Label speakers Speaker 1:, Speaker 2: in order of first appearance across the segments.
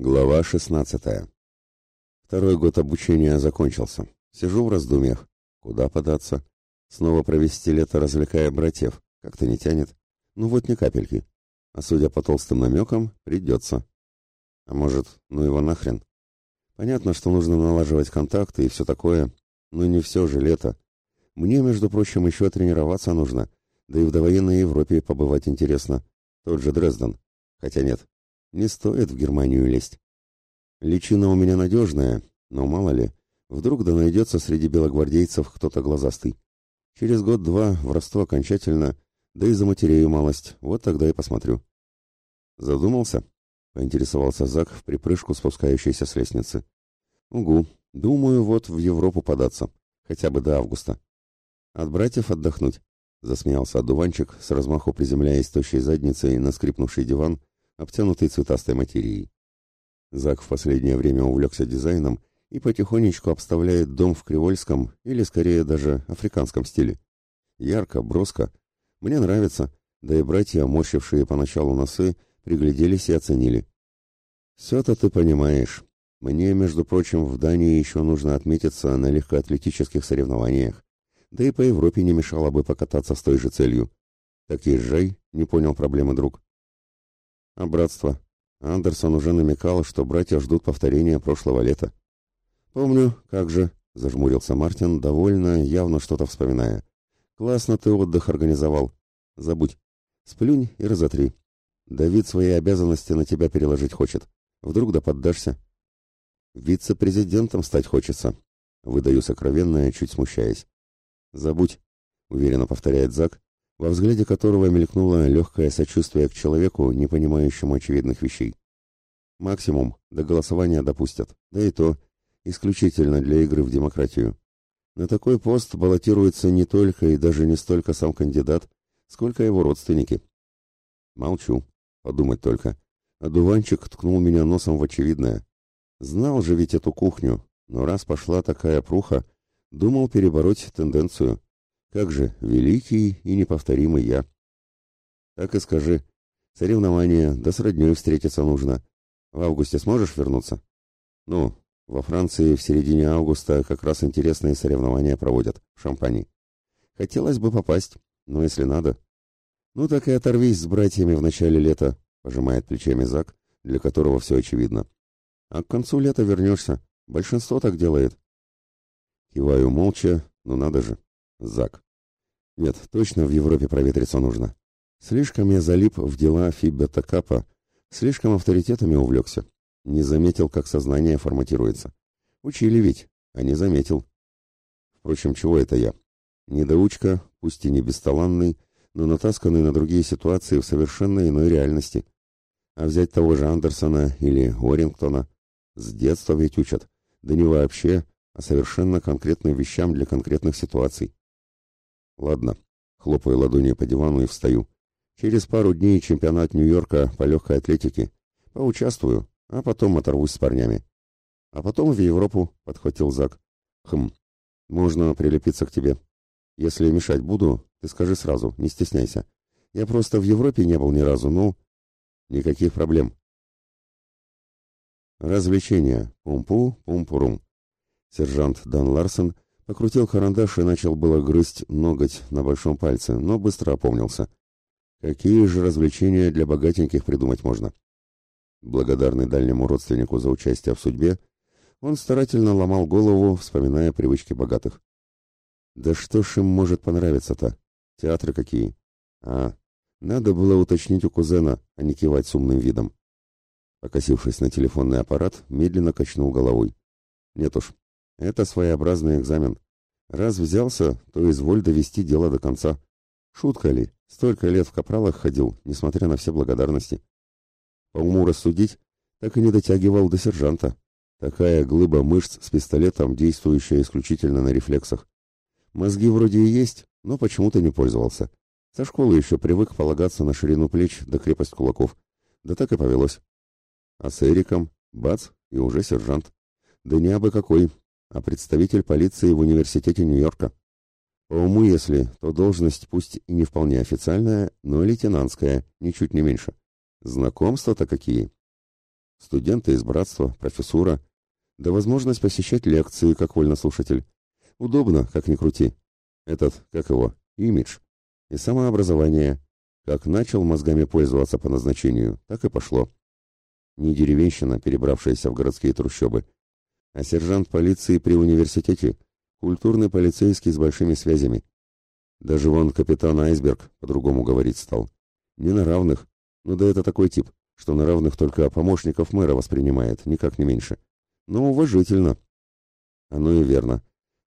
Speaker 1: Глава 16. Второй год обучения закончился. Сижу в раздумьях. Куда податься? Снова провести лето, развлекая братьев. Как-то не тянет. Ну вот ни капельки. А судя по толстым намекам, придется. А может, ну его нахрен? Понятно, что нужно налаживать контакты и все такое, но не все же лето. Мне, между прочим, еще тренироваться нужно. Да и в довоенной Европе побывать интересно. Тот же Дрезден. Хотя нет, не стоит в Германию лезть. Личина у меня надежная, но мало ли, вдруг да найдется среди белогвардейцев кто-то глазастый. Через год-два врасту окончательно, да и за матерею малость, вот тогда и посмотрю. Задумался? Поинтересовался Зак в припрыжку спускающейся с лестницы. Угу, думаю, вот в Европу податься, хотя бы до августа. От братьев отдохнуть, засмеялся одуванчик, с размаху приземляясь тощей задницей на скрипнувший диван обтянутый цветастой материей. Зак в последнее время увлекся дизайном и потихонечку обставляет дом в кривольском или, скорее, даже африканском стиле. Ярко, броско. Мне нравится, да и братья, морщившие поначалу носы, пригляделись и оценили. «Все-то ты понимаешь. Мне, между прочим, в Дании еще нужно отметиться на легкоатлетических соревнованиях. Да и по Европе не мешало бы покататься с той же целью. Так езжай, не понял проблемы друг. А братство? Андерсон уже намекал, что братья ждут повторения прошлого лета. «Помню, как же», — зажмурился Мартин, довольно, явно что-то вспоминая. «Классно ты отдых организовал. Забудь. Сплюнь и разотри. Давид свои обязанности на тебя переложить хочет. Вдруг да поддашься». «Вице-президентом стать хочется», — выдаю сокровенное, чуть смущаясь. «Забудь», — уверенно повторяет Зак, во взгляде которого мелькнуло легкое сочувствие к человеку, не понимающему очевидных вещей. Максимум до голосования допустят, да и то исключительно для игры в демократию. На такой пост баллотируется не только и даже не столько сам кандидат, сколько его родственники. Молчу, подумать только. Одуванчик ткнул меня носом в очевидное. Знал же ведь эту кухню, но раз пошла такая пруха, думал перебороть тенденцию. Как же, великий и неповторимый я. Так и скажи. Соревнования, да с роднёй встретиться нужно. В августе сможешь вернуться? Ну, во Франции в середине августа как раз интересные соревнования проводят, в Шампани. Хотелось бы попасть, но если надо. Ну так и оторвись с братьями в начале лета, пожимает плечами Зак, для которого все очевидно. А к концу лета вернешься. Большинство так делает. Киваю молча, ну надо же. Зак. Нет, точно в Европе проветриться нужно. Слишком я залип в дела Фибета Капа, слишком авторитетами увлекся. Не заметил, как сознание форматируется. Учили ведь, а не заметил. Впрочем, чего это я? Недоучка, пусть и не бесталанный, но натасканный на другие ситуации в совершенно иной реальности. А взять того же Андерсона или Уоррингтона с детства ведь учат, да не вообще, а совершенно конкретным вещам для конкретных ситуаций. Ладно, хлопаю ладонью по дивану и встаю. Через пару дней чемпионат Нью-Йорка по легкой атлетике. Поучаствую, а потом оторвусь с парнями. А потом в Европу, подхватил Зак. Хм, можно прилепиться к тебе. Если мешать буду, ты скажи сразу, не стесняйся. Я просто в Европе не был ни разу, ну... Никаких проблем. Развлечения. Пум-пу, пум-пурум. Сержант Дан Ларсон Покрутил карандаш и начал было грызть ноготь на большом пальце, но быстро опомнился. Какие же развлечения для богатеньких придумать можно? Благодарный дальнему родственнику за участие в судьбе, он старательно ломал голову, вспоминая привычки богатых. Да что ж им может понравиться-то? Театры какие? А, надо было уточнить у кузена, а не кивать с умным видом. Покосившись на телефонный аппарат, медленно качнул головой. Нет уж, это своеобразный экзамен. Раз взялся, то изволь довести дело до конца. Шутка ли? Столько лет в капралах ходил, несмотря на все благодарности. По уму рассудить, так и не дотягивал до сержанта. Такая глыба мышц с пистолетом, действующая исключительно на рефлексах. Мозги вроде и есть, но почему-то не пользовался. Со школы еще привык полагаться на ширину плеч да крепость кулаков. Да так и повелось. А с Эриком, бац, и уже сержант. Да не абы какой, а представитель полиции в университете Нью-Йорка. По уму, если, то должность пусть и не вполне официальная, но лейтенантская, ничуть не меньше. Знакомства-то какие. Студенты из братства, профессура. Да возможность посещать лекции, как вольнослушатель. Удобно, как ни крути. Этот, как его, имидж. И самообразование. Как начал мозгами пользоваться по назначению, так и пошло. Не деревенщина, перебравшаяся в городские трущобы, а сержант полиции при университете, культурный полицейский с большими связями. Даже вон капитан Айсберг по-другому говорить стал. Не на равных, ну да это такой тип, что на равных только помощников мэра воспринимает, никак не меньше. Но уважительно. Оно и верно.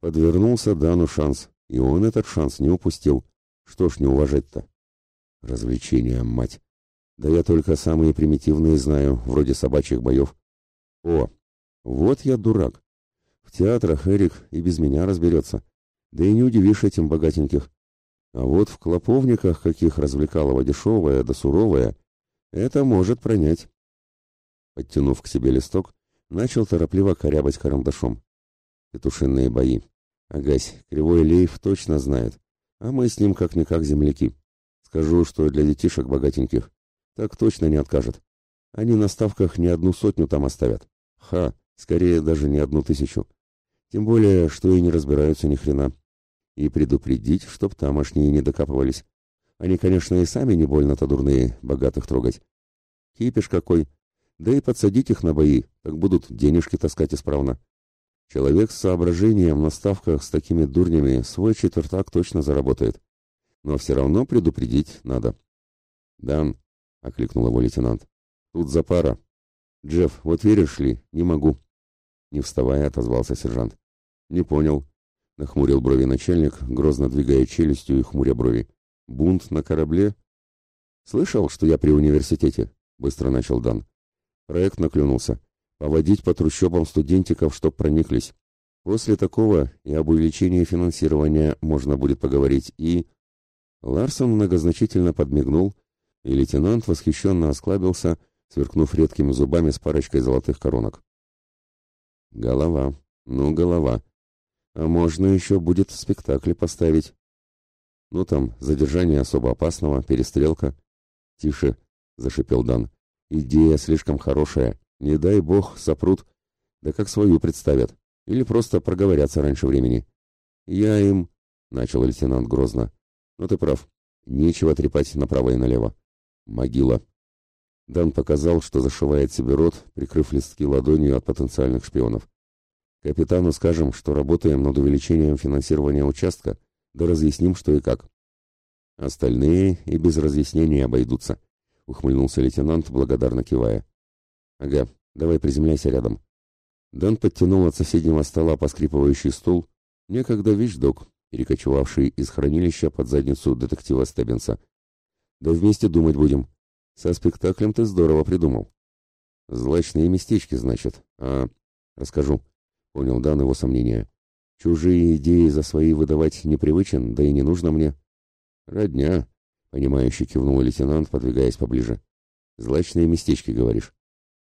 Speaker 1: Подвернулся Дану шанс, и он этот шанс не упустил. Что ж не уважать-то? Развлечения, мать. Да я только самые примитивные знаю, вроде собачьих боев. О, вот я дурак. В театрах Эрик и без меня разберется. Да и не удивишь этим богатеньких. А вот в клоповниках, каких развлекалово дешевое да суровое, это может пронять. Подтянув к себе листок, начал торопливо корябать карандашом. Петушиные бои. Агась, кривой лейф точно знает, а мы с ним как-никак земляки. Скажу, что для детишек богатеньких. Так точно не откажет. Они на ставках не одну сотню там оставят. Ха, скорее даже не одну тысячу. Тем более, что и не разбираются ни хрена. И предупредить, чтоб тамошние не докапывались. Они, конечно, и сами не больно-то дурные, богатых трогать. Кипиш какой. Да и подсадить их на бои, так будут денежки таскать исправно. Человек с соображением на ставках с такими дурнями свой четвертак точно заработает но все равно предупредить надо. «Дан», — окликнул его лейтенант, — «тут за пара. Джефф, вот веришь ли, не могу». Не вставая, отозвался сержант. «Не понял», — нахмурил брови начальник, грозно двигая челюстью и хмуря брови. «Бунт на корабле?» «Слышал, что я при университете?» — быстро начал Дан. Проект наклюнулся. Поводить по трущобам студентиков, чтоб прониклись. После такого и об увеличении финансирования можно будет поговорить, и... Ларсон многозначительно подмигнул, и лейтенант восхищенно осклабился, сверкнув редкими зубами с парочкой золотых коронок. «Голова. Ну, голова. А можно еще будет в спектакле поставить. Ну там, задержание особо опасного, перестрелка». «Тише», — зашипел Дан. «Идея слишком хорошая. Не дай бог сопрут. Да как свою представят. Или просто проговорятся раньше времени». «Я им...» — начал лейтенант грозно. Но ты прав. Нечего трепать направо и налево. Могила. Дан показал, что зашивает себе рот, прикрыв листки ладонью от потенциальных шпионов. Капитану скажем, что работаем над увеличением финансирования участка, да разъясним, что и как. Остальные и без разъяснений обойдутся, ухмыльнулся лейтенант, благодарно кивая. Ага, давай приземляйся рядом. Дан подтянул от соседнего стола поскрипывающий стул, некогда вещдок, перекочевавший из хранилища под задницу детектива Стеббинса. «Да вместе думать будем. Со спектаклем ты здорово придумал». «Злачные местечки, значит. А, расскажу», — понял Дан его сомнения. «Чужие идеи за свои выдавать непривычен, да и не нужно мне». «Родня», — понимающе кивнул лейтенант, подвигаясь поближе. «Злачные местечки, говоришь?»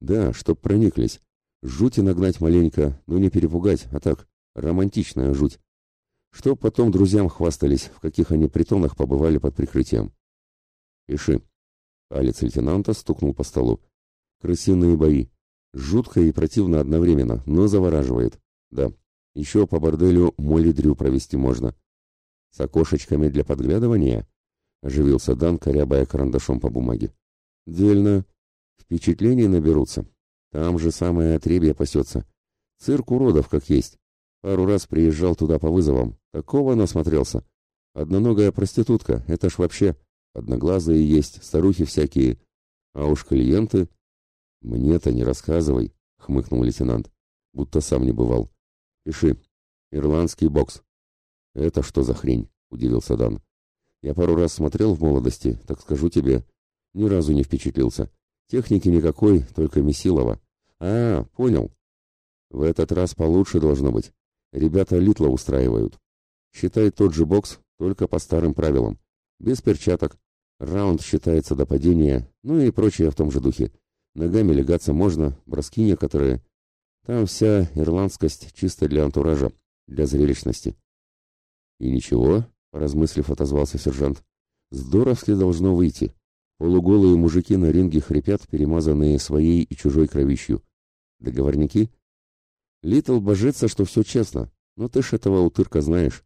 Speaker 1: «Да, чтоб прониклись. Жути нагнать маленько, но не перепугать, а так, романтичная жуть что потом друзьям хвастались, в каких они притонах побывали под прикрытием. «Пиши». Палец лейтенанта стукнул по столу. «Крысиные бои. Жутко и противно одновременно, но завораживает. Да, еще по борделю Молли Дрю провести можно. С окошечками для подглядывания?» Оживился Дан, корябая карандашом по бумаге. «Дельно. Впечатлений наберутся. Там же самое отребье пасется. Цирк уродов как есть. Пару раз приезжал туда по вызовам. Такого насмотрелся. Одноногая проститутка, это ж вообще. Одноглазые есть, старухи всякие. А уж клиенты... Мне-то не рассказывай, хмыкнул лейтенант. Будто сам не бывал. Пиши. Ирландский бокс. Это что за хрень? Удивился Дан. Я пару раз смотрел в молодости, так скажу тебе. Ни разу не впечатлился. Техники никакой, только Месилова. А, понял. В этот раз получше должно быть. Ребята Литла устраивают. Считай тот же бокс, только по старым правилам. Без перчаток. Раунд считается до падения, ну и прочее в том же духе. Ногами легаться можно, броски некоторые. Там вся ирландскость чисто для антуража, для зрелищности. И ничего, поразмыслив, отозвался сержант. Здоровски должно выйти. Полуголые мужики на ринге хрипят, перемазанные своей и чужой кровищью. Договорники? Литл божится, что все честно, но ты ж этого утырка знаешь.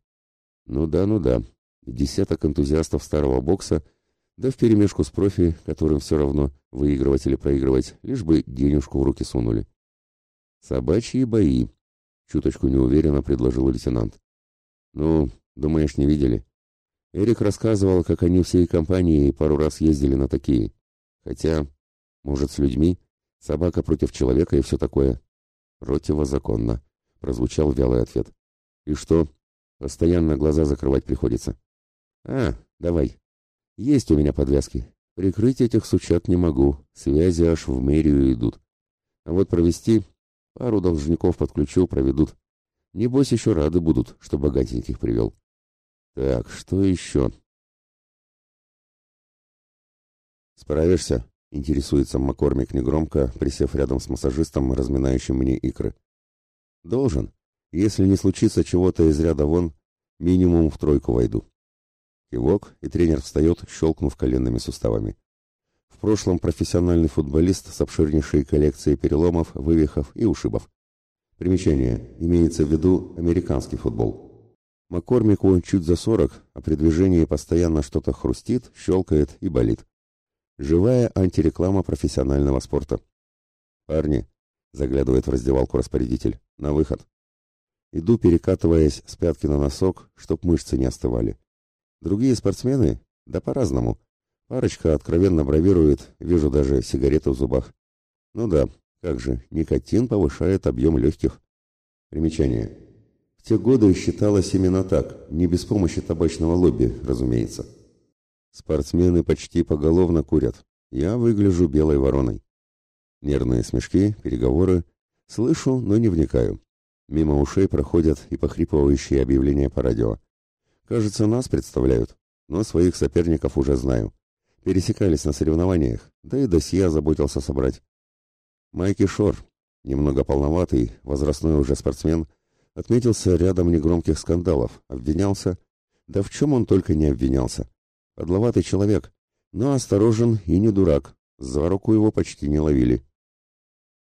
Speaker 1: Ну да, ну да. Десяток энтузиастов старого бокса, да вперемешку с профи, которым все равно выигрывать или проигрывать, лишь бы денежку в руки сунули. Собачьи бои, чуточку неуверенно предложил лейтенант. Ну, думаешь, не видели? Эрик рассказывал, как они всей компанией пару раз ездили на такие. Хотя, может, с людьми? Собака против человека и все такое. Противозаконно, прозвучал вялый ответ. И что? Постоянно глаза закрывать приходится. А, давай. Есть у меня подвязки. Прикрыть этих сучат не могу, связи аж в мэрию идут. А вот провести пару должников подключу, проведут. Небось еще рады будут, что богатеньких привел. Так, что еще? Справишься? Интересуется Маккормик негромко, присев рядом с массажистом, разминающим мне икры. Должен. Если не случится чего-то из ряда вон, минимум в тройку войду. Кивок, и тренер встает, щелкнув коленными суставами. В прошлом профессиональный футболист с обширнейшей коллекцией переломов, вывихов и ушибов. Примечание. Имеется в виду американский футбол. Маккормику чуть за сорок, а при движении постоянно что-то хрустит, щелкает и болит. Живая антиреклама профессионального спорта. «Парни», — заглядывает в раздевалку распорядитель, — «на выход». Иду, перекатываясь с пятки на носок, чтоб мышцы не остывали. Другие спортсмены? Да по-разному. Парочка откровенно бравирует, вижу даже сигареты в зубах. Ну да, как же, никотин повышает объем легких. Примечание. В те годы считалось именно так, не без помощи табачного лобби, разумеется. Спортсмены почти поголовно курят. Я выгляжу белой вороной. Нервные смешки, переговоры. Слышу, но не вникаю. Мимо ушей проходят и похрипывающие объявления по радио. Кажется, нас представляют, но своих соперников уже знаю. Пересекались на соревнованиях, да и досье заботился собрать. Майки Шор, немного полноватый, возрастной уже спортсмен, отметился рядом негромких скандалов, обвинялся. Да в чем он только не обвинялся. Подловатый человек, но осторожен и не дурак. За руку его почти не ловили.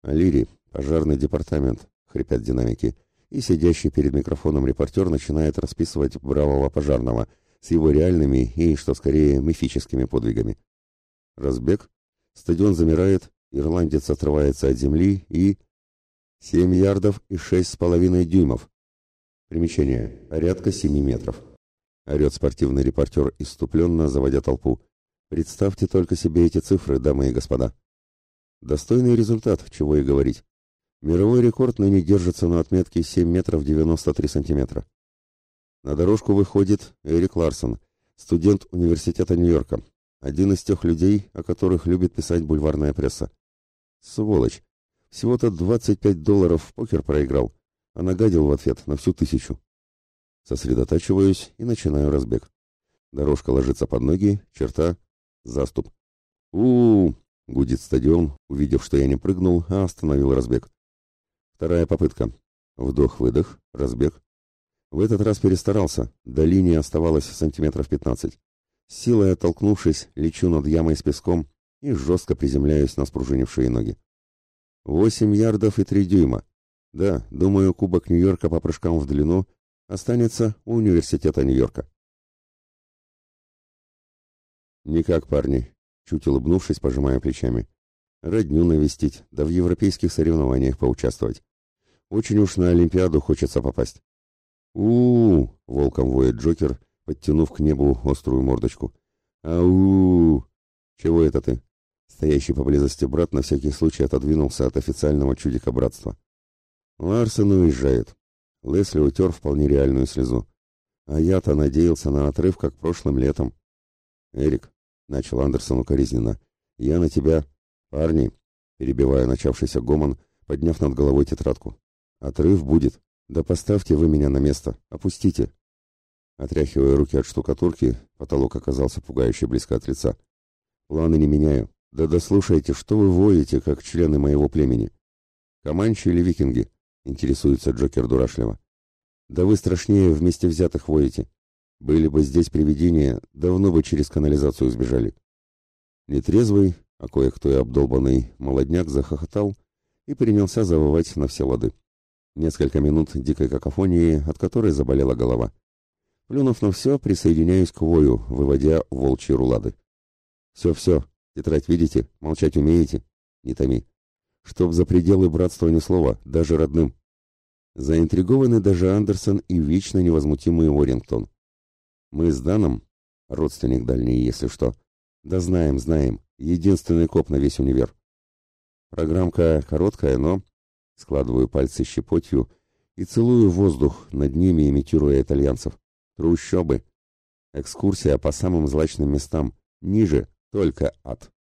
Speaker 1: Алири, пожарный департамент, хрипят динамики, и сидящий перед микрофоном репортер начинает расписывать бравого пожарного с его реальными и, что скорее, мифическими подвигами. Разбег, стадион замирает, ирландец отрывается от земли и... Семь ярдов и шесть с половиной дюймов. Примечание. Порядка семи метров. Орет спортивный репортер, иступленно заводя толпу. Представьте только себе эти цифры, дамы и господа. Достойный результат, чего и говорить. Мировой рекорд ныне держится на отметке 7 метров 93 сантиметра. На дорожку выходит Эрик Ларсон, студент университета Нью-Йорка, один из тех людей, о которых любит писать бульварная пресса. Сволочь! Всего-то 25 долларов в покер проиграл, а нагадил в ответ на всю тысячу. Сосредотачиваюсь и начинаю разбег. Дорожка ложится под ноги, черта, заступ. у у, -у гудит стадион, увидев, что я не прыгнул, а остановил разбег. Вторая попытка. Вдох-выдох, разбег. В этот раз перестарался, до линии оставалось сантиметров пятнадцать. Силой оттолкнувшись, лечу над ямой с песком и жестко приземляюсь на спружинившие ноги. Восемь ярдов и три дюйма. Да, думаю, Кубок Нью-Йорка по прыжкам в длину останется у университета Нью-Йорка. Никак, парни, чуть улыбнувшись, пожимая плечами. Родню навестить, да в европейских соревнованиях поучаствовать. Очень уж на Олимпиаду хочется попасть. у у, -у волком воет Джокер, подтянув к небу острую мордочку. «Ау! Чего это ты?» Стоящий поблизости брат на всякий случай отодвинулся от официального чудика братства. Ларсен уезжает. Лесли утер вполне реальную слезу. А я-то надеялся на отрыв, как прошлым летом. «Эрик», — начал Андерсон укоризненно, — «я на тебя...» «Парни», — перебивая начавшийся гомон, подняв над головой тетрадку, — «отрыв будет. Да поставьте вы меня на место. Опустите». Отряхивая руки от штукатурки, потолок оказался пугающе близко от лица. «Планы не меняю. Да дослушайте, что вы воете, как члены моего племени. Команчи или викинги?» интересуется Джокер дурашливо. Да вы страшнее вместе взятых воете. Были бы здесь привидения, давно бы через канализацию сбежали. Нетрезвый, а кое-кто и обдолбанный, молодняк захохотал и принялся завывать на все лады. Несколько минут дикой какофонии, от которой заболела голова. Плюнув на все, присоединяюсь к вою, выводя волчьи рулады. «Все-все, тетрадь видите? Молчать умеете? Не томи. Чтоб за пределы братства ни слова, даже родным». Заинтригованы даже Андерсон и вечно невозмутимый Уоррингтон. Мы с Даном, родственник дальний, если что, да знаем, знаем, единственный коп на весь универ. Программка короткая, но... Складываю пальцы щепотью и целую воздух, над ними имитируя итальянцев. Трущобы. Экскурсия по самым злачным местам. Ниже только ад.